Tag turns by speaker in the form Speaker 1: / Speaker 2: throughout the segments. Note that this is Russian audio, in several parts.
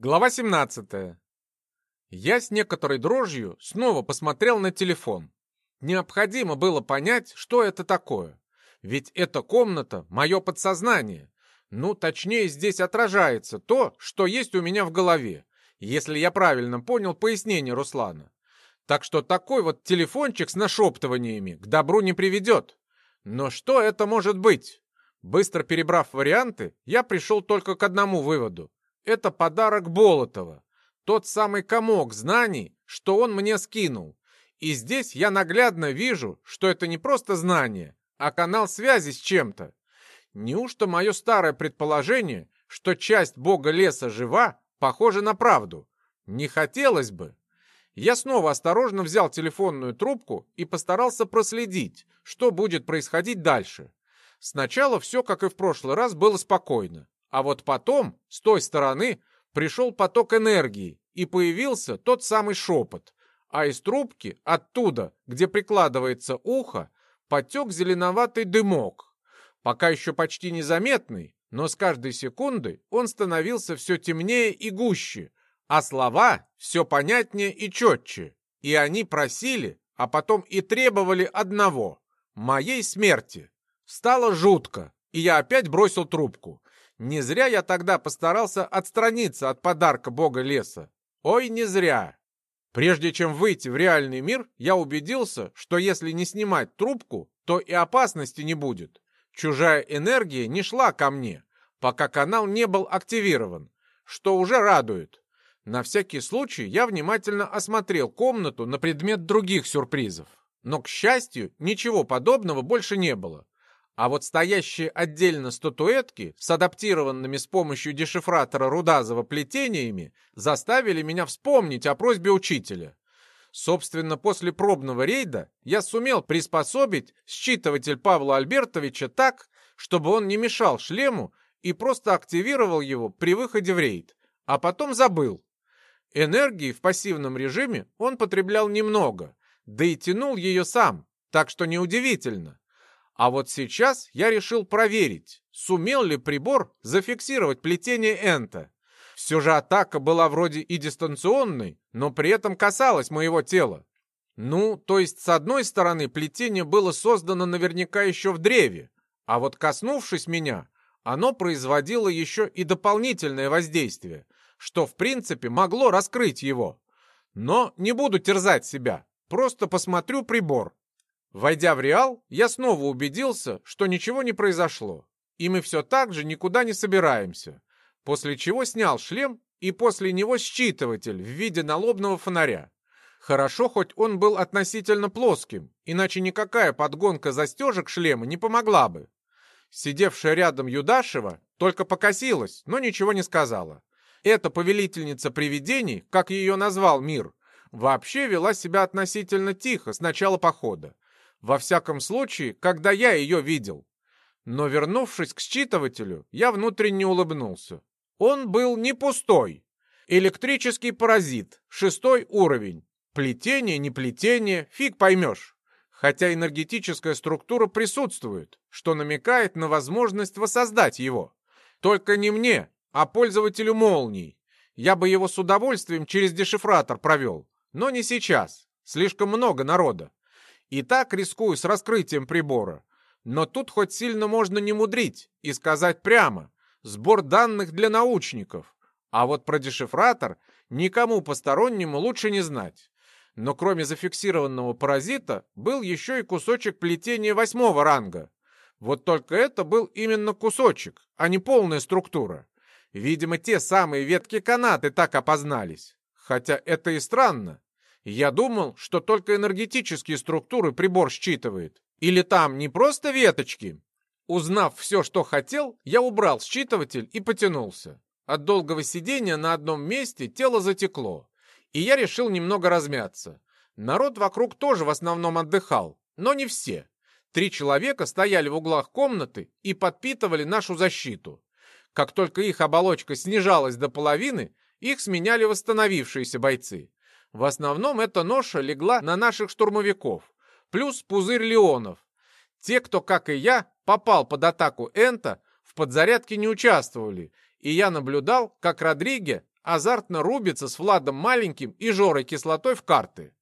Speaker 1: Глава 17. Я с некоторой дрожью снова посмотрел на телефон. Необходимо было понять, что это такое. Ведь эта комната — мое подсознание. Ну, точнее, здесь отражается то, что есть у меня в голове, если я правильно понял пояснение Руслана. Так что такой вот телефончик с нашептываниями к добру не приведет. Но что это может быть? Быстро перебрав варианты, я пришел только к одному выводу это подарок Болотова. Тот самый комок знаний, что он мне скинул. И здесь я наглядно вижу, что это не просто знание, а канал связи с чем-то. Неужто мое старое предположение, что часть бога леса жива, похоже на правду? Не хотелось бы. Я снова осторожно взял телефонную трубку и постарался проследить, что будет происходить дальше. Сначала все, как и в прошлый раз, было спокойно. А вот потом, с той стороны, пришел поток энергии, и появился тот самый шепот. А из трубки, оттуда, где прикладывается ухо, потек зеленоватый дымок. Пока еще почти незаметный, но с каждой секундой он становился все темнее и гуще, а слова все понятнее и четче. И они просили, а потом и требовали одного — моей смерти. Стало жутко, и я опять бросил трубку. Не зря я тогда постарался отстраниться от подарка бога леса. Ой, не зря. Прежде чем выйти в реальный мир, я убедился, что если не снимать трубку, то и опасности не будет. Чужая энергия не шла ко мне, пока канал не был активирован, что уже радует. На всякий случай я внимательно осмотрел комнату на предмет других сюрпризов. Но, к счастью, ничего подобного больше не было. А вот стоящие отдельно статуэтки с адаптированными с помощью дешифратора Рудазова плетениями заставили меня вспомнить о просьбе учителя. Собственно, после пробного рейда я сумел приспособить считыватель Павла Альбертовича так, чтобы он не мешал шлему и просто активировал его при выходе в рейд, а потом забыл. Энергии в пассивном режиме он потреблял немного, да и тянул ее сам, так что неудивительно. А вот сейчас я решил проверить, сумел ли прибор зафиксировать плетение Энта. Все же атака была вроде и дистанционной, но при этом касалась моего тела. Ну, то есть с одной стороны плетение было создано наверняка еще в древе, а вот коснувшись меня, оно производило еще и дополнительное воздействие, что в принципе могло раскрыть его. Но не буду терзать себя, просто посмотрю прибор Войдя в Реал, я снова убедился, что ничего не произошло, и мы все так же никуда не собираемся, после чего снял шлем и после него считыватель в виде налобного фонаря. Хорошо, хоть он был относительно плоским, иначе никакая подгонка застежек шлема не помогла бы. Сидевшая рядом Юдашева только покосилась, но ничего не сказала. Эта повелительница привидений, как ее назвал мир, вообще вела себя относительно тихо с начала похода. Во всяком случае, когда я ее видел. Но вернувшись к считывателю, я внутренне улыбнулся. Он был не пустой. Электрический паразит, шестой уровень. Плетение, не плетение, фиг поймешь. Хотя энергетическая структура присутствует, что намекает на возможность воссоздать его. Только не мне, а пользователю молний. Я бы его с удовольствием через дешифратор провел, но не сейчас. Слишком много народа. И так рискую с раскрытием прибора. Но тут хоть сильно можно не мудрить и сказать прямо. Сбор данных для научников. А вот про дешифратор никому постороннему лучше не знать. Но кроме зафиксированного паразита был еще и кусочек плетения восьмого ранга. Вот только это был именно кусочек, а не полная структура. Видимо, те самые ветки канаты так опознались. Хотя это и странно. Я думал, что только энергетические структуры прибор считывает. Или там не просто веточки? Узнав все, что хотел, я убрал считыватель и потянулся. От долгого сидения на одном месте тело затекло, и я решил немного размяться. Народ вокруг тоже в основном отдыхал, но не все. Три человека стояли в углах комнаты и подпитывали нашу защиту. Как только их оболочка снижалась до половины, их сменяли восстановившиеся бойцы. В основном эта ноша легла на наших штурмовиков, плюс пузырь Леонов. Те, кто, как и я, попал под атаку Энта, в подзарядке не участвовали, и я наблюдал, как Родриге азартно рубится с Владом Маленьким и Жорой Кислотой в карты.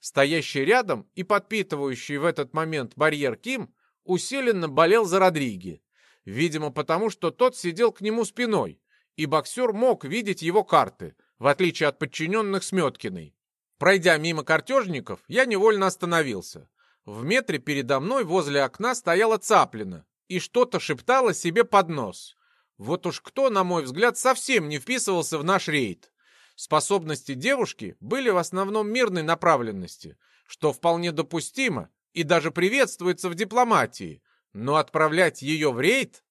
Speaker 1: Стоящий рядом и подпитывающий в этот момент барьер Ким усиленно болел за Родриги. Видимо, потому что тот сидел к нему спиной, и боксер мог видеть его карты, в отличие от подчиненных Сметкиной. Пройдя мимо картежников, я невольно остановился. В метре передо мной возле окна стояла Цаплина и что-то шептала себе под нос. Вот уж кто, на мой взгляд, совсем не вписывался в наш рейд. Способности девушки были в основном мирной направленности, что вполне допустимо и даже приветствуется в дипломатии. Но отправлять ее в рейд?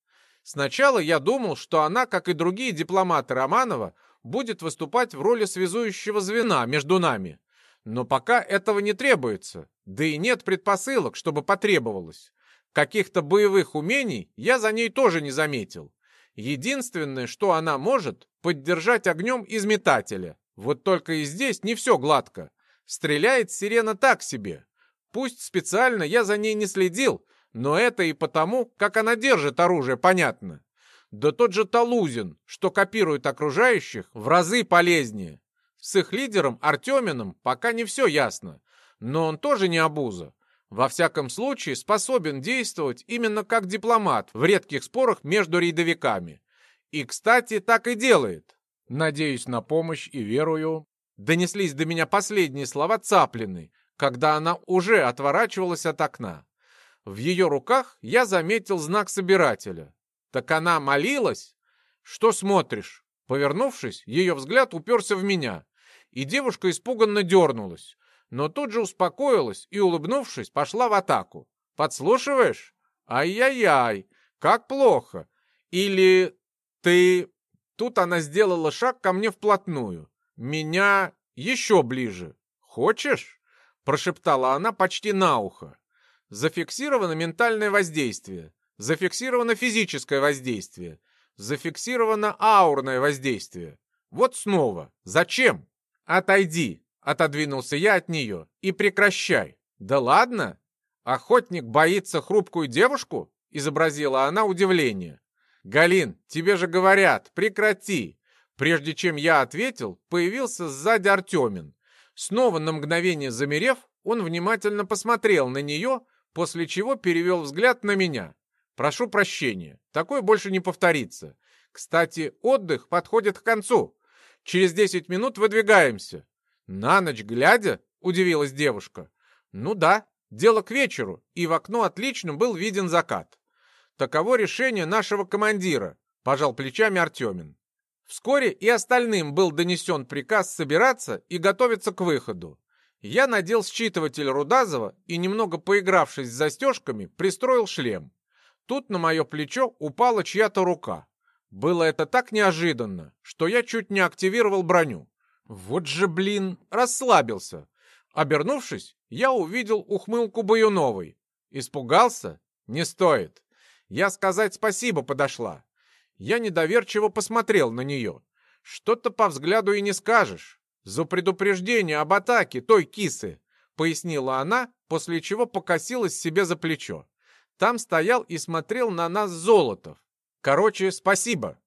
Speaker 1: Сначала я думал, что она, как и другие дипломаты Романова, будет выступать в роли связующего звена между нами. Но пока этого не требуется, да и нет предпосылок, чтобы потребовалось. Каких-то боевых умений я за ней тоже не заметил. Единственное, что она может, поддержать огнем из метателя. Вот только и здесь не все гладко. Стреляет сирена так себе. Пусть специально я за ней не следил, но это и потому, как она держит оружие, понятно. Да тот же Талузин, что копирует окружающих, в разы полезнее. С их лидером Артеминым пока не все ясно, но он тоже не обуза. Во всяком случае, способен действовать именно как дипломат в редких спорах между рядовиками. И, кстати, так и делает. Надеюсь на помощь и верую. Донеслись до меня последние слова Цаплины, когда она уже отворачивалась от окна. В ее руках я заметил знак собирателя. Так она молилась? Что смотришь? Повернувшись, ее взгляд уперся в меня, и девушка испуганно дернулась, но тут же успокоилась и, улыбнувшись, пошла в атаку. «Подслушиваешь? Ай-яй-яй, как плохо! Или ты...» Тут она сделала шаг ко мне вплотную. «Меня еще ближе. Хочешь?» Прошептала она почти на ухо. Зафиксировано ментальное воздействие. Зафиксировано физическое воздействие. Зафиксировано аурное воздействие. Вот снова. Зачем? Отойди, отодвинулся я от нее. И прекращай. Да ладно? Охотник боится хрупкую девушку? Изобразила она удивление. Галин, тебе же говорят, прекрати. Прежде чем я ответил, появился сзади Артемин. Снова на мгновение замерев, он внимательно посмотрел на нее, после чего перевел взгляд на меня. Прошу прощения, такое больше не повторится. Кстати, отдых подходит к концу. Через десять минут выдвигаемся. На ночь глядя, удивилась девушка. Ну да, дело к вечеру, и в окно отлично был виден закат. Таково решение нашего командира, пожал плечами Артемин. Вскоре и остальным был донесен приказ собираться и готовиться к выходу. Я надел считыватель Рудазова и, немного поигравшись с застежками, пристроил шлем. Тут на мое плечо упала чья-то рука. Было это так неожиданно, что я чуть не активировал броню. Вот же, блин, расслабился. Обернувшись, я увидел ухмылку Баюновой. Испугался? Не стоит. Я сказать спасибо подошла. Я недоверчиво посмотрел на нее. Что-то по взгляду и не скажешь. За предупреждение об атаке той кисы, пояснила она, после чего покосилась себе за плечо. Там стоял и смотрел на нас Золотов. Короче, спасибо.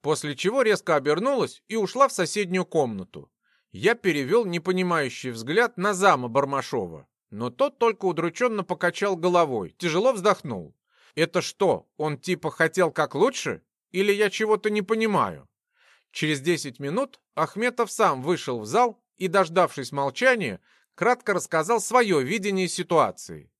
Speaker 1: После чего резко обернулась и ушла в соседнюю комнату. Я перевел непонимающий взгляд на зама Бармашова, но тот только удрученно покачал головой, тяжело вздохнул. Это что, он типа хотел как лучше? Или я чего-то не понимаю? Через десять минут Ахметов сам вышел в зал и, дождавшись молчания, кратко рассказал свое видение ситуации.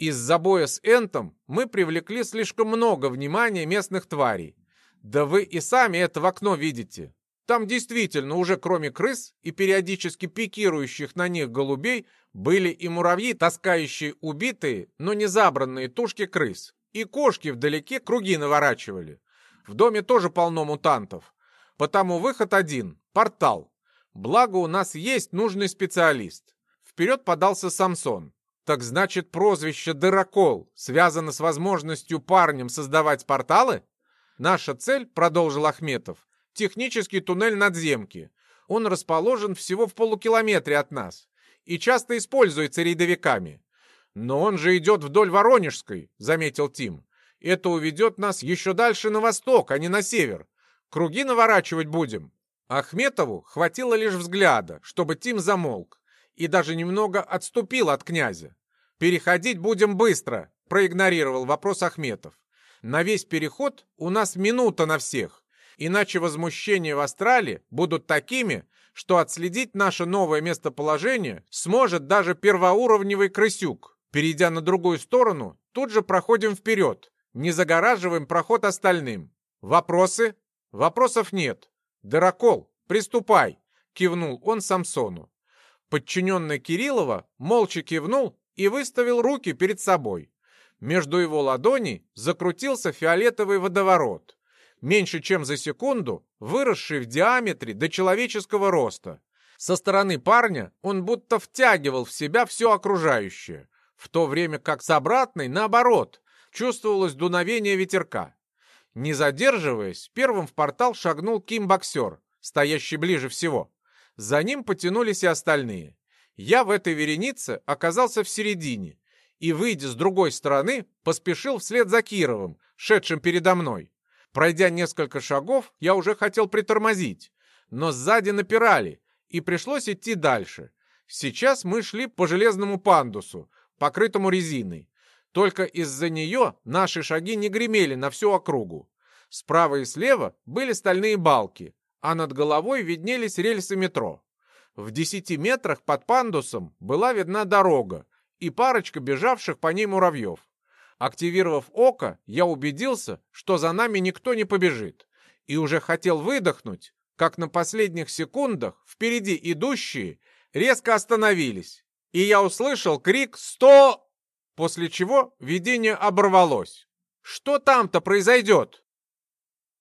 Speaker 1: Из-за боя с Энтом мы привлекли слишком много внимания местных тварей. Да вы и сами это в окно видите. Там действительно уже кроме крыс и периодически пикирующих на них голубей были и муравьи, таскающие убитые, но не забранные тушки крыс. И кошки вдалеке круги наворачивали. В доме тоже полно мутантов. Потому выход один — портал. Благо у нас есть нужный специалист. Вперед подался Самсон. Так значит, прозвище «Дырокол» связано с возможностью парнем создавать порталы? Наша цель, продолжил Ахметов, технический туннель надземки. Он расположен всего в полукилометре от нас и часто используется рейдовиками. Но он же идет вдоль Воронежской, заметил Тим. Это уведет нас еще дальше на восток, а не на север. Круги наворачивать будем. Ахметову хватило лишь взгляда, чтобы Тим замолк, и даже немного отступил от князя. «Переходить будем быстро», — проигнорировал вопрос Ахметов. «На весь переход у нас минута на всех, иначе возмущения в Астрале будут такими, что отследить наше новое местоположение сможет даже первоуровневый крысюк. Перейдя на другую сторону, тут же проходим вперед, не загораживаем проход остальным. Вопросы? Вопросов нет. Дырокол, приступай, кивнул он Самсону. Подчиненный Кириллова молча кивнул и выставил руки перед собой. Между его ладоней закрутился фиолетовый водоворот меньше чем за секунду, выросший в диаметре до человеческого роста. Со стороны парня он будто втягивал в себя все окружающее, в то время как с обратной, наоборот, чувствовалось дуновение ветерка. Не задерживаясь, первым в портал шагнул Ким-боксер, стоящий ближе всего. За ним потянулись и остальные. Я в этой веренице оказался в середине и, выйдя с другой стороны, поспешил вслед за Кировым, шедшим передо мной. Пройдя несколько шагов, я уже хотел притормозить, но сзади напирали, и пришлось идти дальше. Сейчас мы шли по железному пандусу, покрытому резиной. Только из-за нее наши шаги не гремели на всю округу. Справа и слева были стальные балки, а над головой виднелись рельсы метро. В десяти метрах под пандусом была видна дорога и парочка бежавших по ней муравьев. Активировав око, я убедился, что за нами никто не побежит, и уже хотел выдохнуть, как на последних секундах впереди идущие резко остановились, и я услышал крик «Сто!», после чего видение оборвалось. «Что там-то произойдет?»